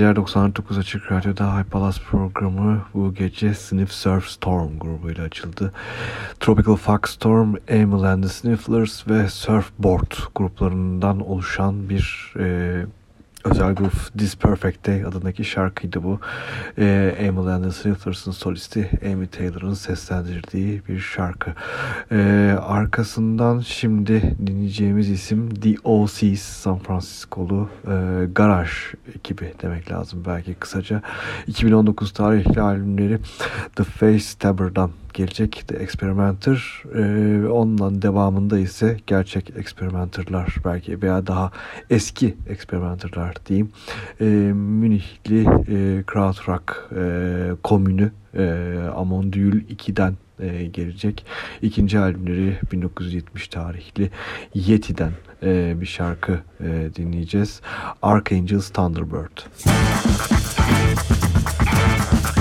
geceler 99 Açık Radyo'da High Palace programı bu gece Sniff Surf Storm grubuyla açıldı. Tropical Fuck Storm, Emil and the Snifflers ve Surfboard gruplarından oluşan bir e, özel grup This Perfect Day adındaki şarkıydı bu. E, Emil and the Snifflers'ın solisti Amy Taylor'ın seslendirdiği bir şarkı. E, arkasından şimdi dinleyeceğimiz isim The OC's San Francisco'lu e, garaj ekibi demek lazım belki kısaca. 2019 tarihli albümleri The Face Stabber'dan gelecek The Experimenter. E, onunla devamında ise gerçek Experimenter'lar belki veya daha eski Experimenter'lar diyeyim. E, Münihli e, Krautrock e, komünü e, Amondül 2'den e, gelecek. İkinci albümleri 1970 tarihli Yeti'den e, bir şarkı e, dinleyeceğiz. Archangel's Thunderbird. Müzik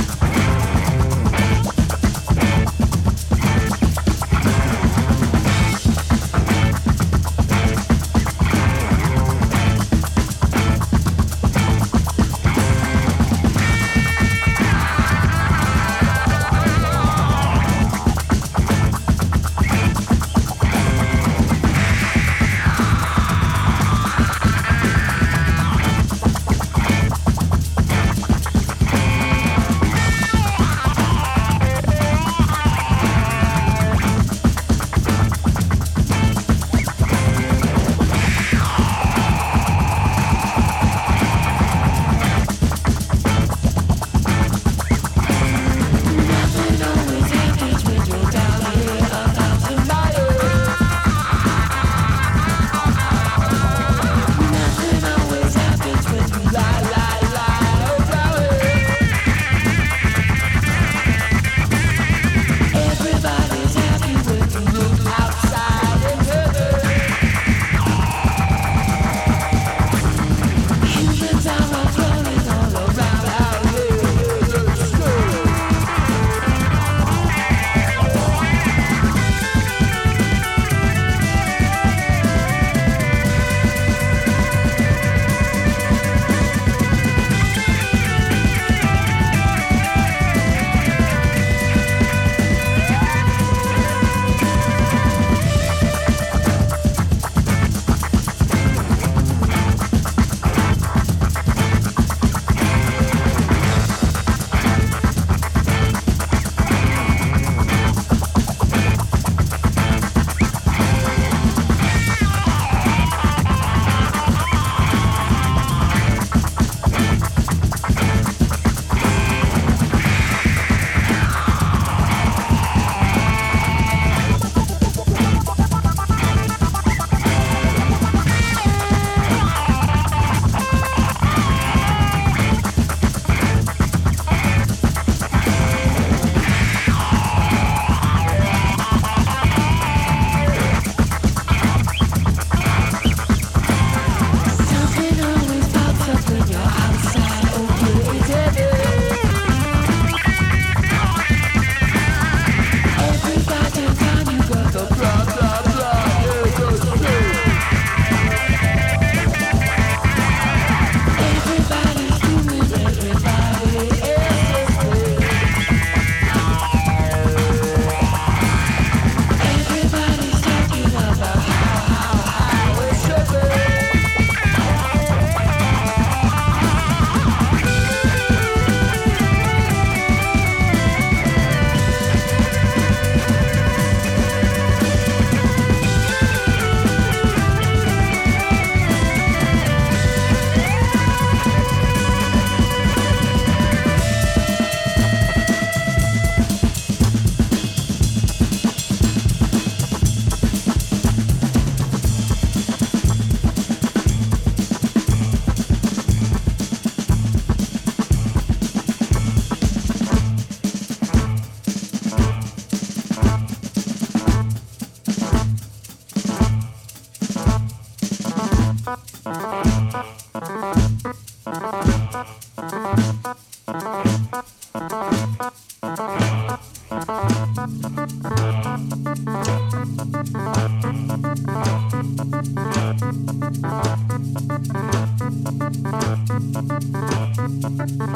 Thank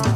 you.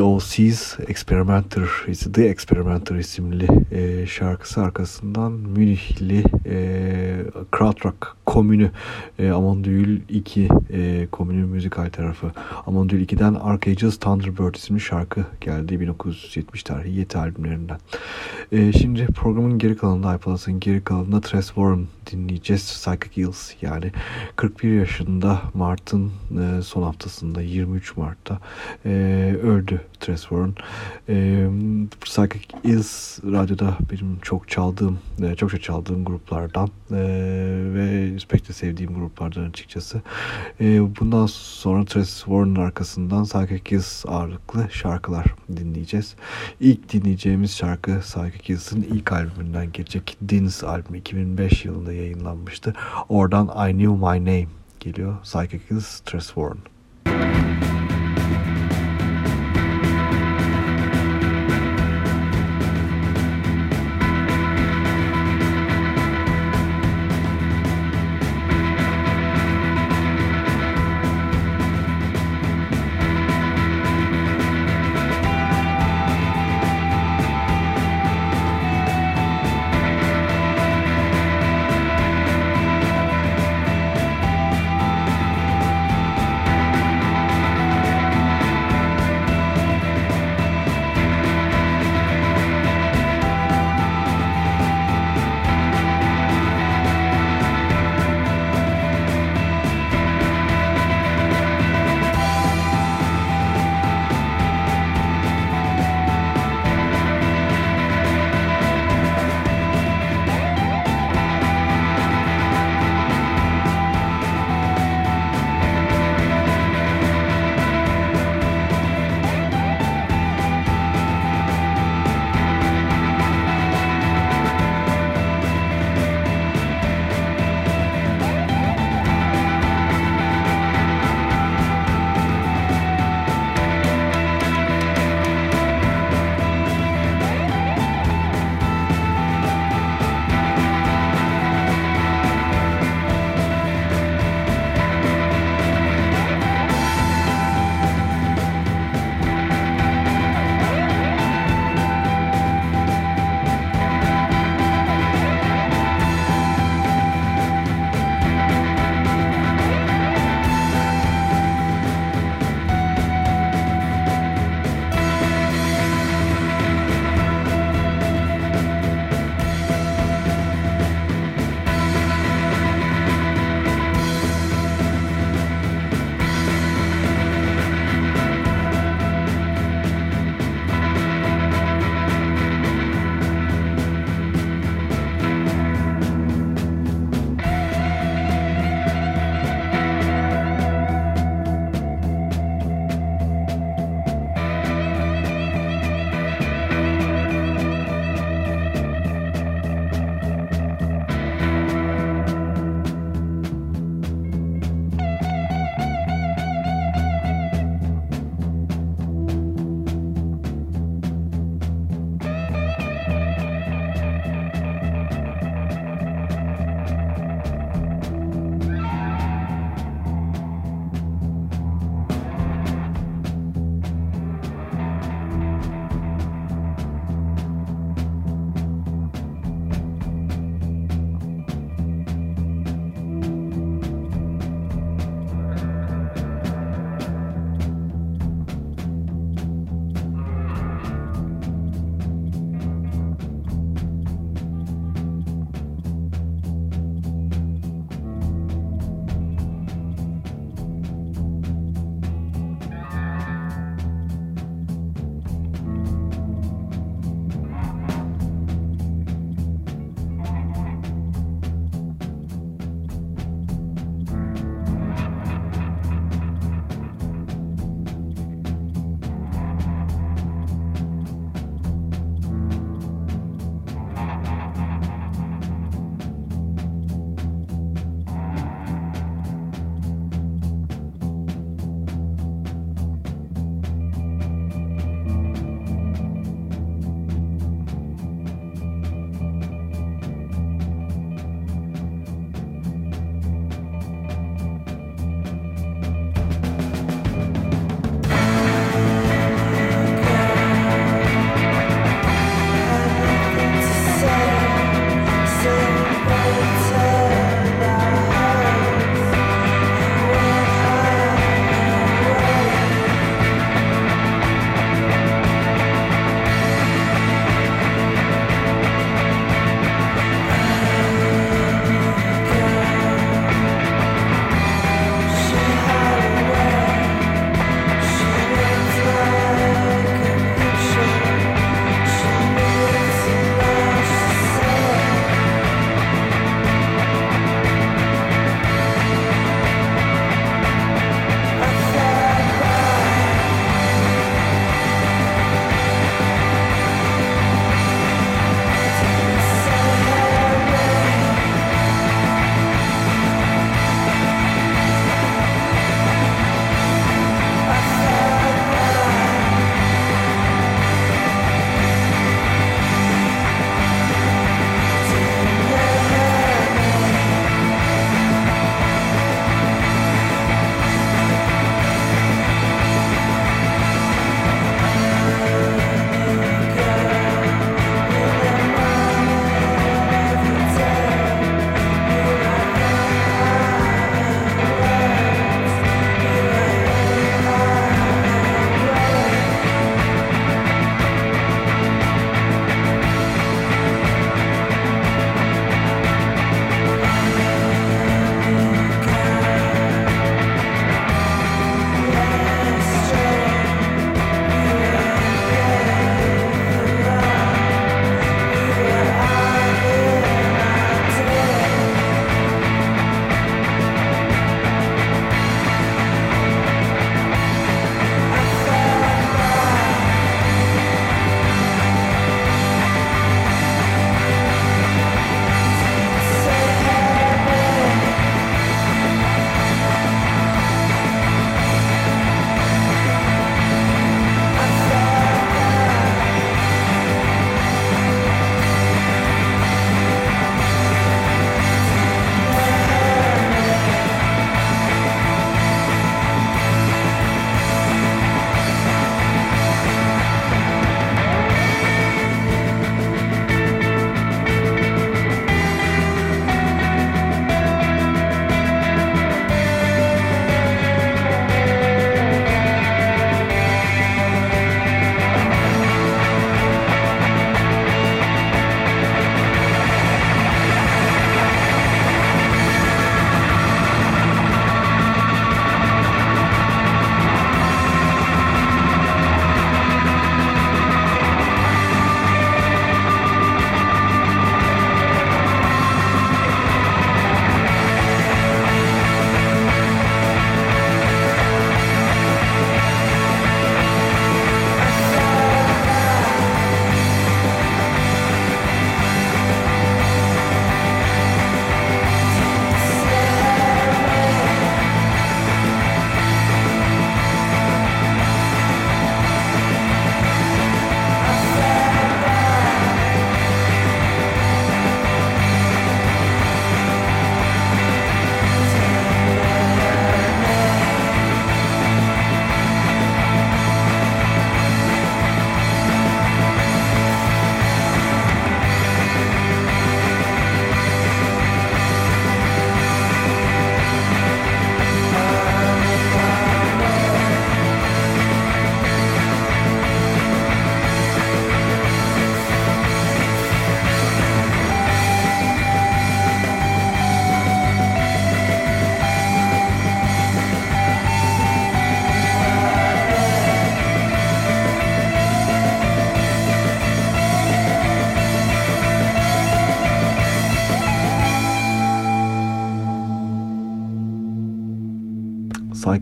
The O.C.'s Experimenter, The Experimenter isimli e, şarkısı arkasından Münihli e, Krautrock komünü e, Amondül 2 e, müzikal tarafı Amondül 2'den Archangel's Thunderbird isimli şarkı geldi 1970 tarihi Yeti albümlerinden. E, şimdi programın geri kalanında iPalas'ın geri kalanında Tres Warren dinleyeceğiz. Psychic Hills yani 41 yaşında Mart'ın e, son haftasında 23 Mart'ta e, öldü Tres Warren. E, Psychic Hills radyoda benim çok çaldığım, e, çokça çaldığım gruplardan ve pek de sevdiğim gruplardan açıkçası. E, bundan sonra Tres Warren'ın arkasından Psychic ağırlıklı şarkılar dinleyeceğiz. İlk dinleyeceğimiz şarkı Psychic ilk albümünden gelecek. Dins albümü 2005 yılında yayınlanmıştı. Oradan I Knew My Name geliyor. Psychic Tres Warren.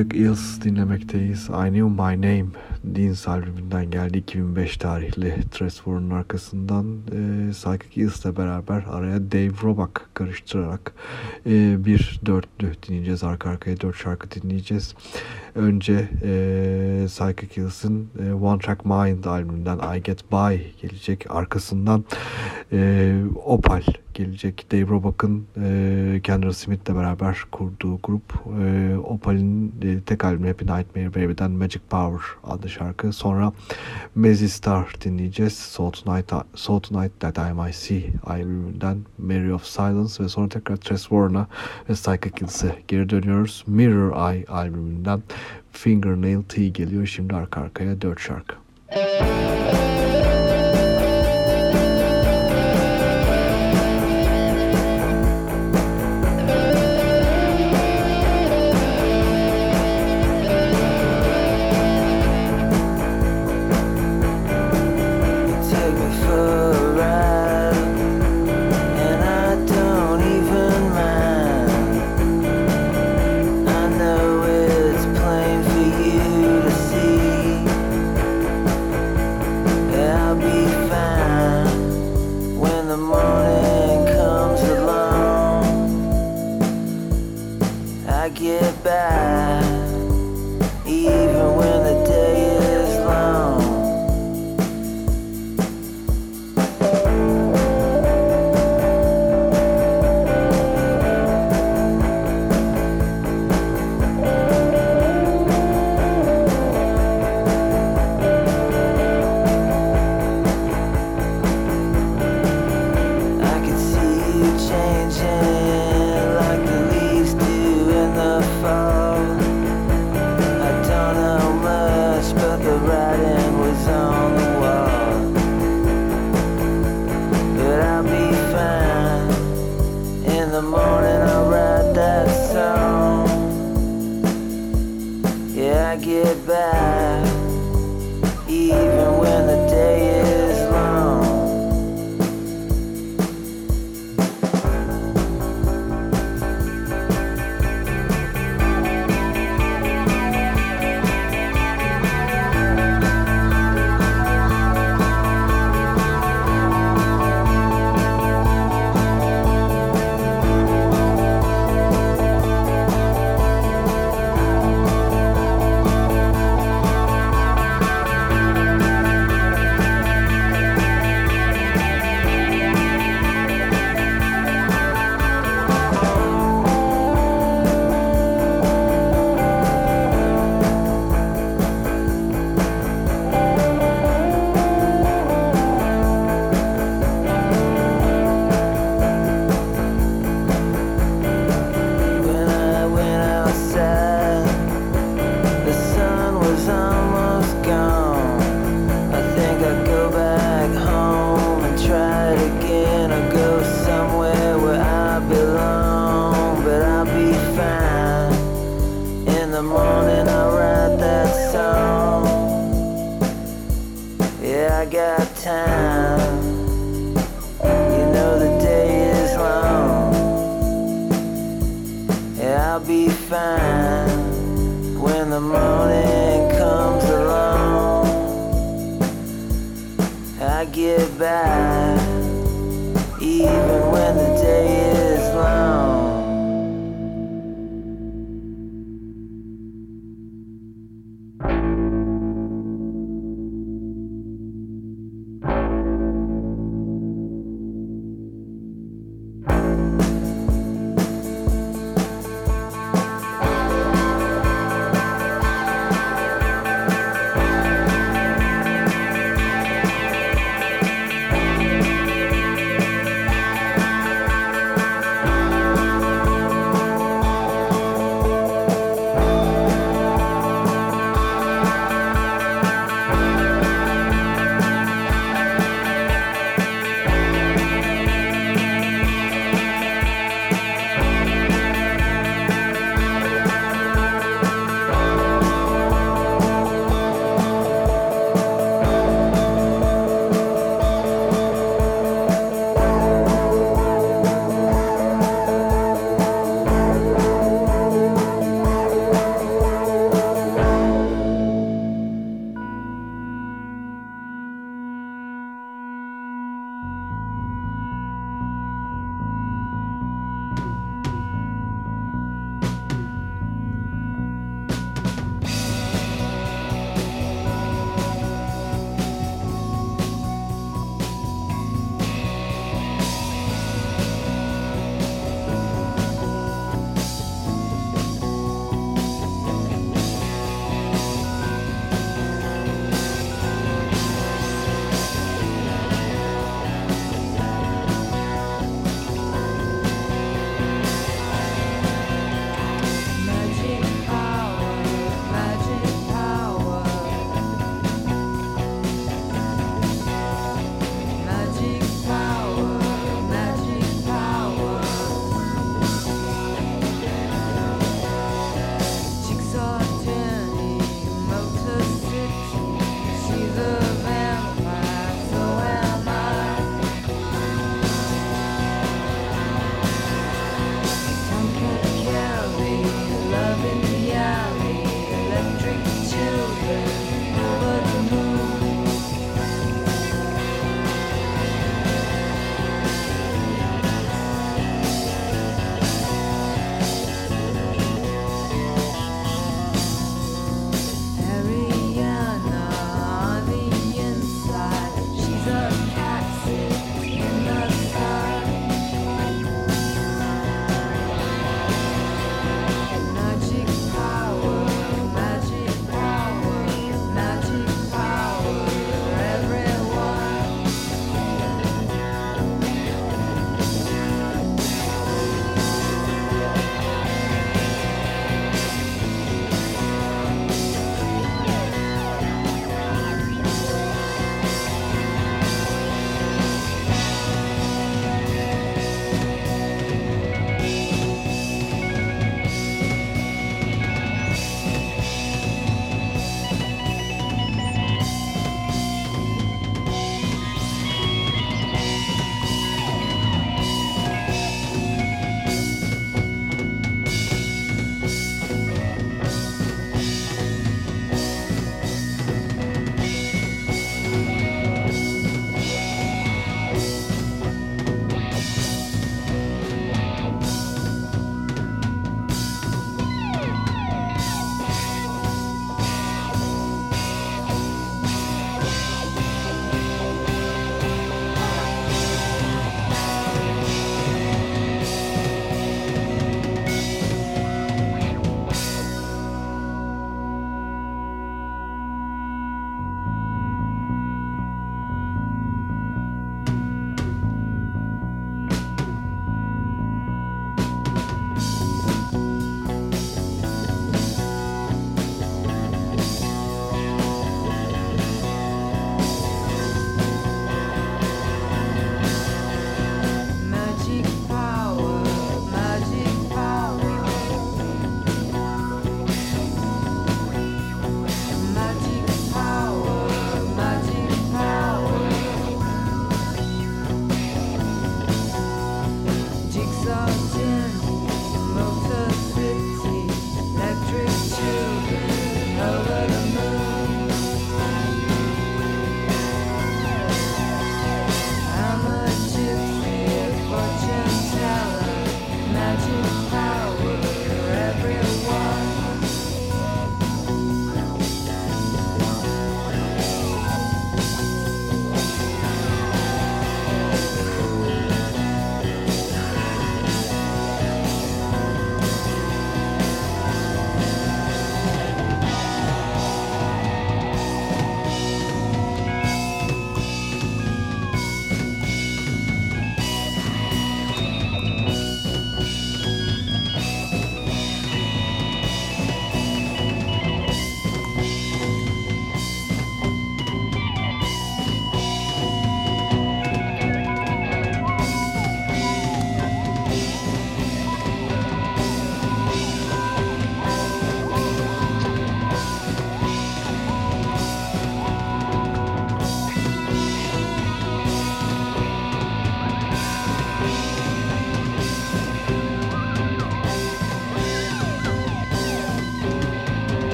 Psychic Ills dinlemekteyiz. I Knew My Name Dean's albümünden geldi 2005 tarihli Tresfor'un arkasından e, Psychic Ills'le beraber araya Dave Roback karıştırarak e, bir dörtlü dinleyeceğiz. Arka arkaya dört şarkı dinleyeceğiz. Önce e, Psychic Ills'in e, One Track Mind albümünden I Get By gelecek. Arkasından e, Opal gelecek. Dave Roback'ın e, Kendra Smith'le beraber kurduğu grup. E, Opal'in e, tek albümü Happy Nightmare Baby'den Magic Power adlı şarkı. Sonra Mazzy Star dinleyeceğiz. So Tonight, so Tonight That I Might See albümünden Mary of Silence ve sonra tekrar Tres Warren'a ve Psychic Kills'e geri dönüyoruz. Mirror Eye albümünden Fingernail Tea geliyor. Şimdi arka arkaya dört şarkı. thought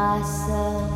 myself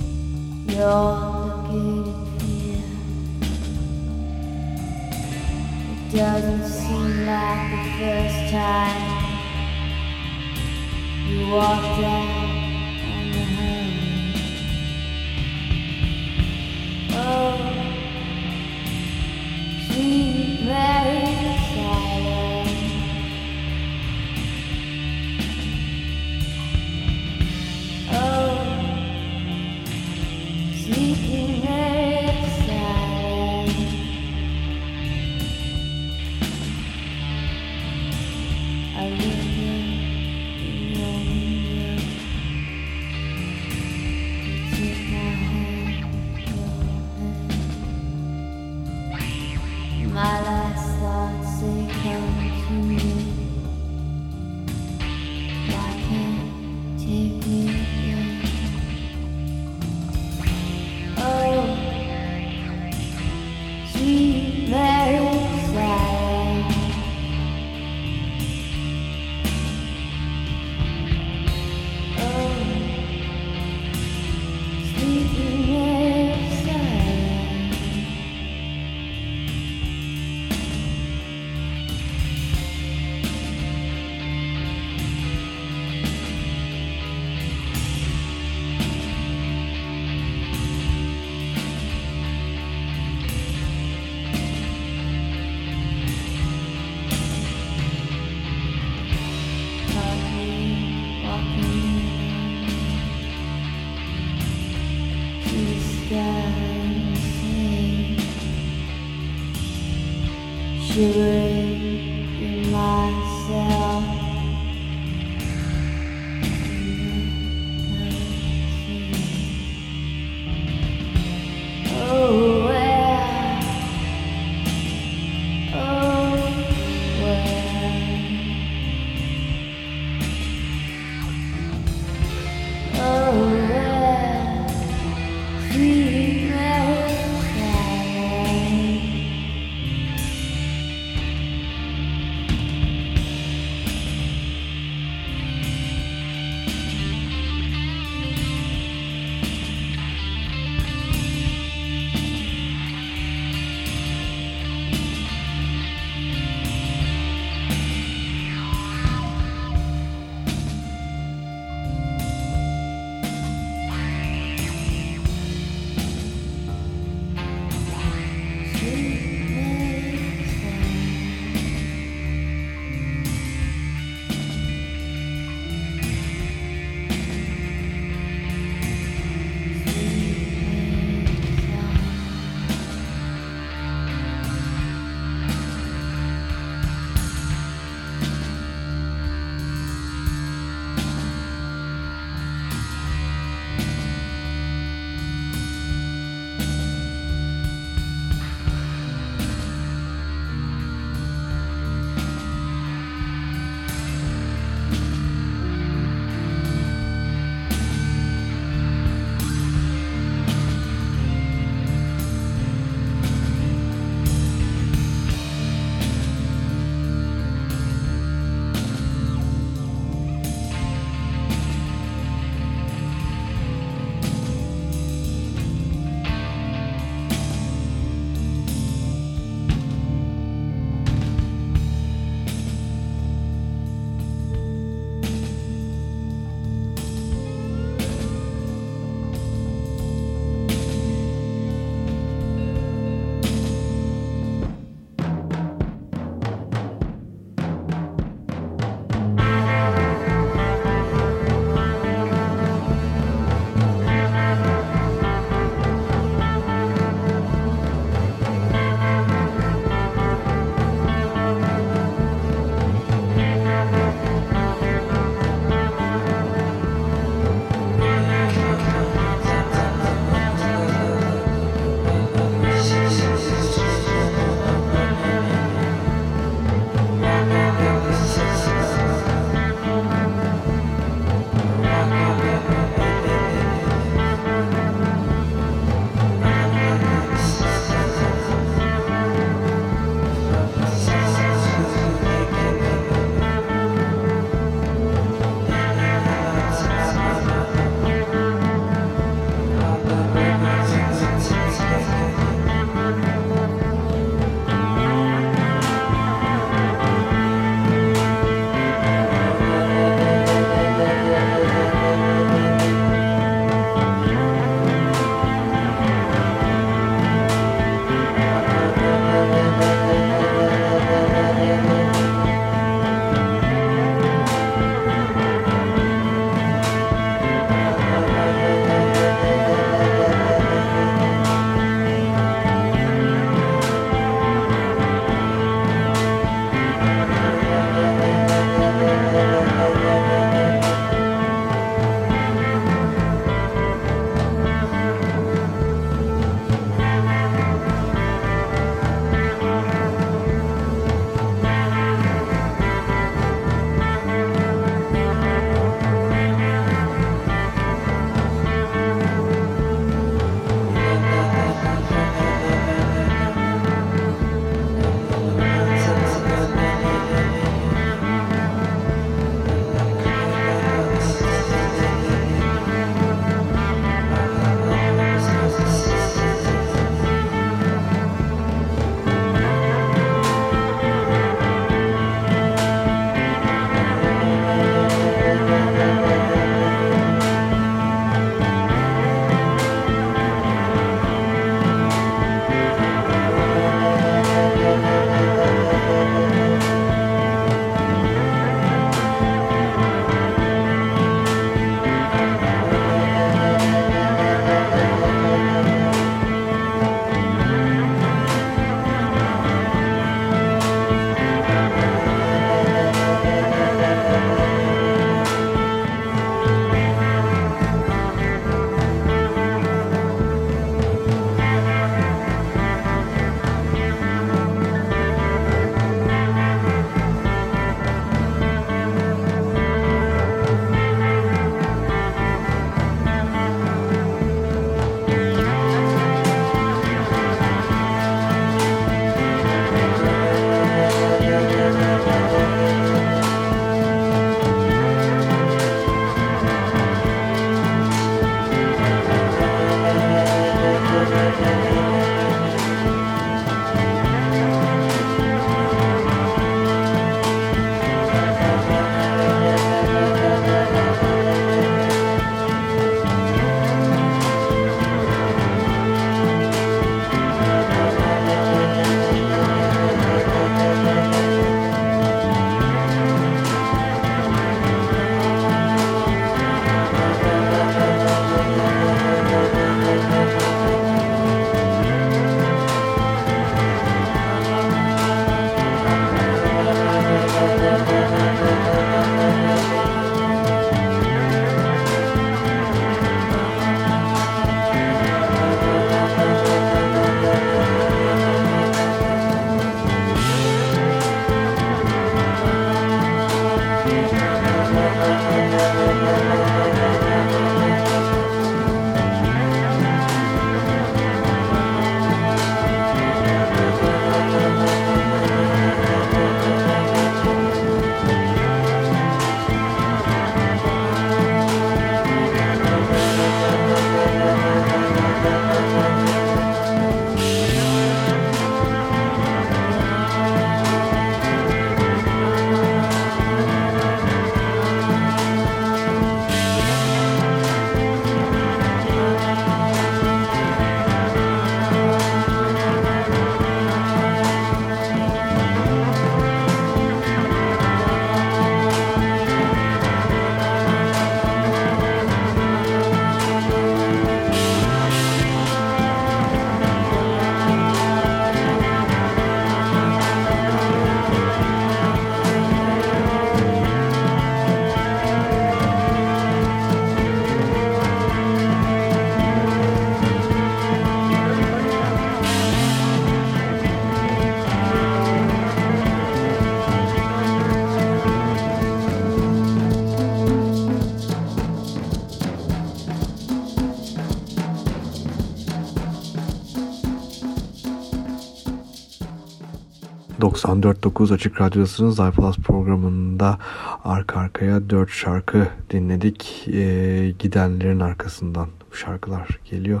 94.9 Açık Radyosu'nun iPlus programında arka arkaya 4 şarkı dinledik. Ee, gidenlerin arkasından bu şarkılar geliyor.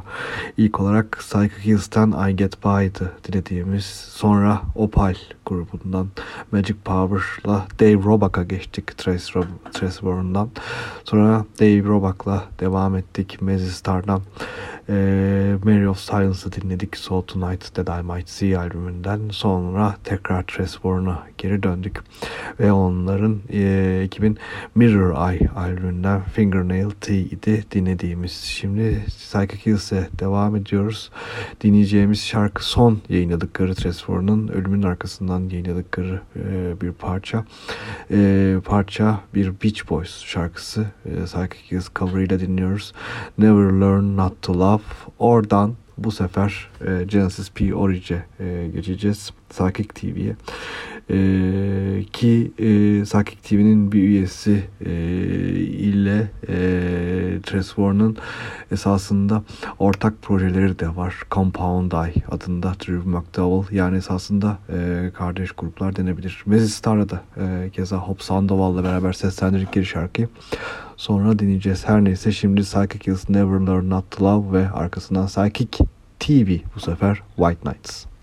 İlk olarak Psychic Hills'ten I Get By'dı dilediğimiz. Sonra Opal grubundan Magic Power'la Dave Roback'a geçtik Trace, Rob Warren'dan. Sonra Dave Roback'la devam ettik Mazzy Star'dan. Ee, Mary of Silence'ı dinledik Soul Tonight That I Might See albümünden. Sonra tekrar Trace Warren'a geri döndük. Ve onların e, 2000 Mirror Eye albümünden Fingernail T idi dinlediğimiz. Şimdi Psychic Hills'e devam ediyoruz. Dinleyeceğimiz şarkı son yayınladıkları Warren'ın ölümün arkasından yayınladıkları e, bir parça. E, parça bir Beach Boys şarkısı. E, Psychic Hills cover'ıyla dinliyoruz. Never Learn Not To Love. Oradan bu sefer e, Genesis P. Orig'e e, geçeceğiz. Psychic TV'ye. E, ki e, Psychic TV'nin bir üyesi e, ile e, Warren'ın esasında ortak projeleri de var. Compound Eye adında Drew McDowell. Yani esasında e, kardeş gruplar denebilir. Mazzy Star'la da e, keza Hop Sandoval'la beraber seslendirdikleri şarkıyı sonra dinleyeceğiz. Her neyse şimdi Psychic Hills Never Learn Not To Love ve arkasından Psychic TV bu sefer White Nights.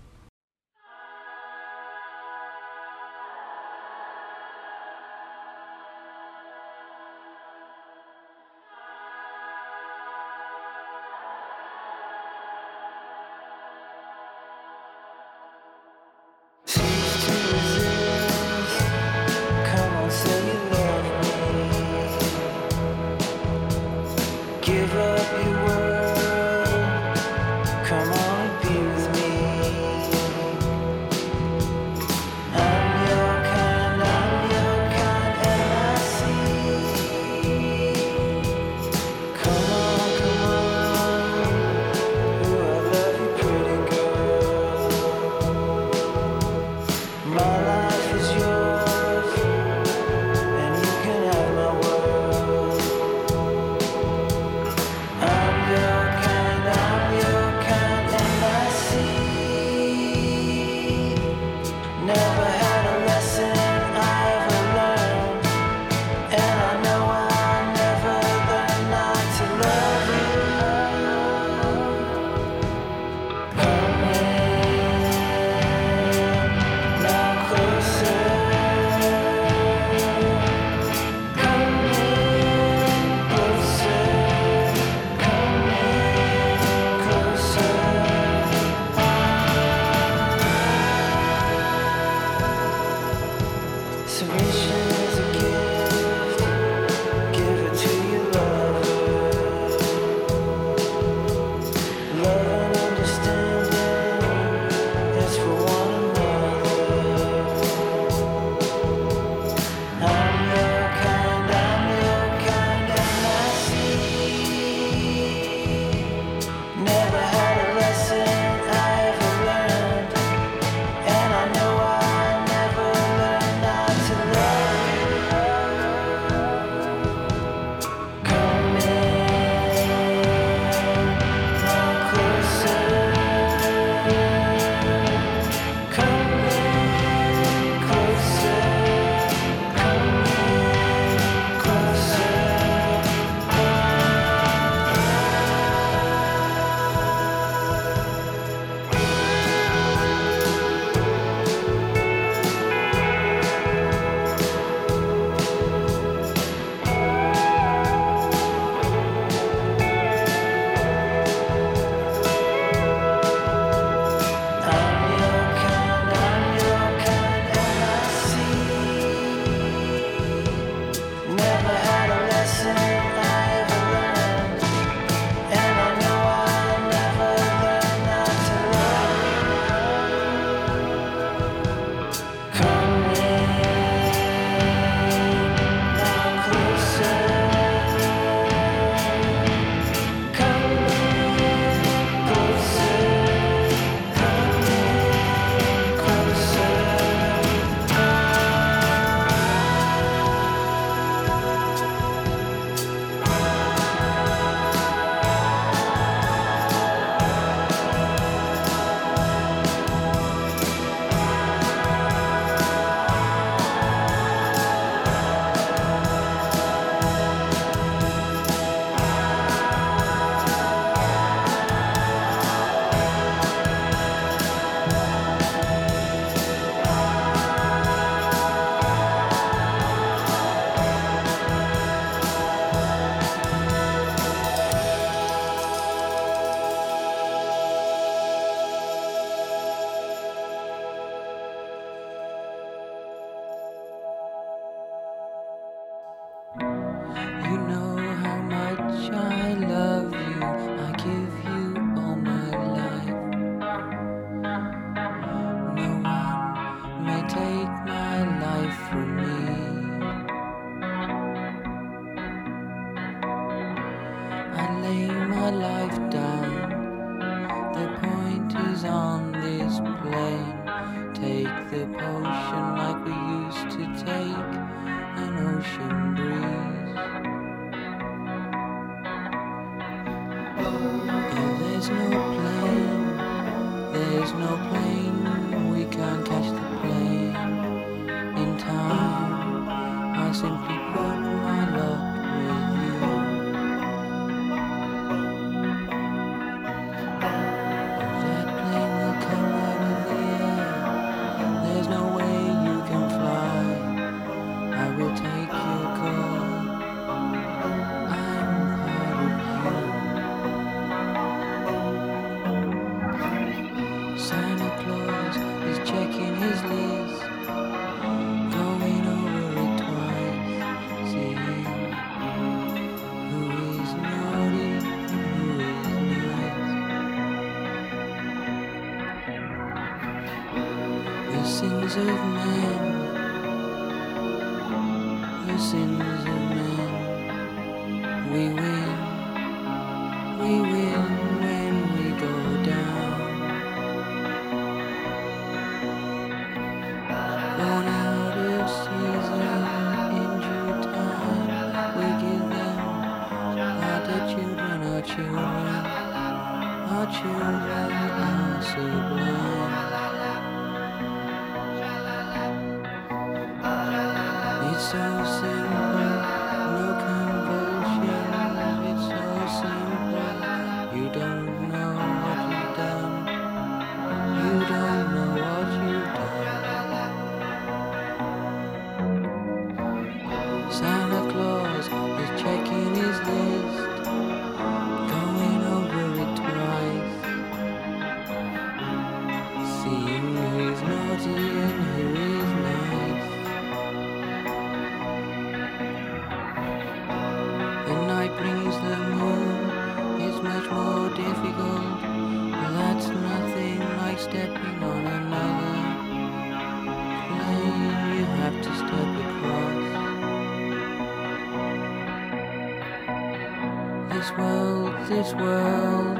This world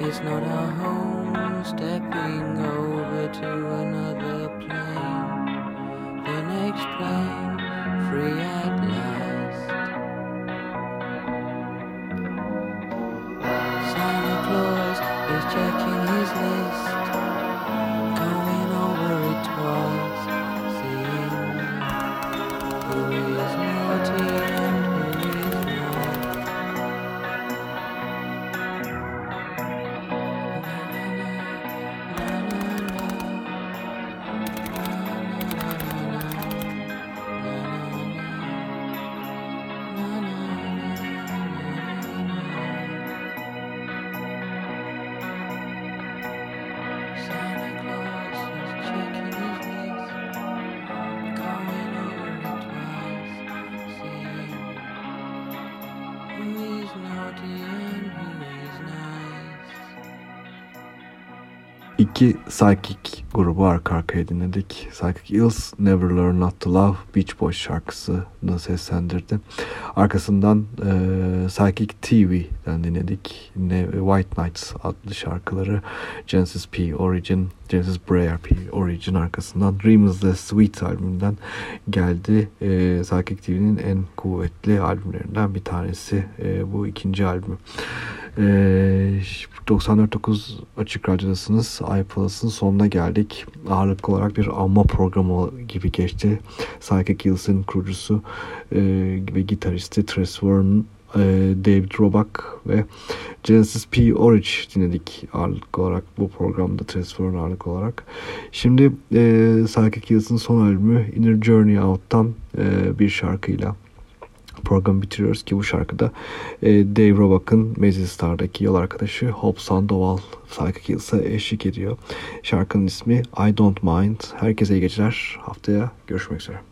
is not our home. Stepping over to another İki Psychic grubu arka arkaya dinledik. Psychic Ills Never Learn Not To Love Beach Boys şarkısını seslendirdi. Arkasından e, Psychic TV'den dinledik. Ne, White Nights adlı şarkıları Genesis P Origin, Genesis Breyer P Origin arkasından Dreams The Sweet albümünden geldi. E, Psychic TV'nin en kuvvetli albümlerinden bir tanesi e, bu ikinci albüm. Ee, 94.9 Açık Radyo'dasınız. iPlus'ın sonuna geldik. Ağırlıklı olarak bir anma programı gibi geçti. Psychic Hills'in kurucusu e, ve gitaristi Tres Warren, e, David Roback ve Genesis P. Orich dinledik ağırlıklı olarak bu programda Tres Warren ağırlıklı olarak. Şimdi e, Psychic Hills'in son albümü Inner Journey Out'tan e, bir şarkıyla programı bitiriyoruz ki bu şarkıda e, Dave Roback'ın Mazzy Star'daki yol arkadaşı Hope Sandoval Psychic Hills'a eşlik ediyor. Şarkının ismi I Don't Mind. Herkese iyi geceler. Haftaya görüşmek üzere.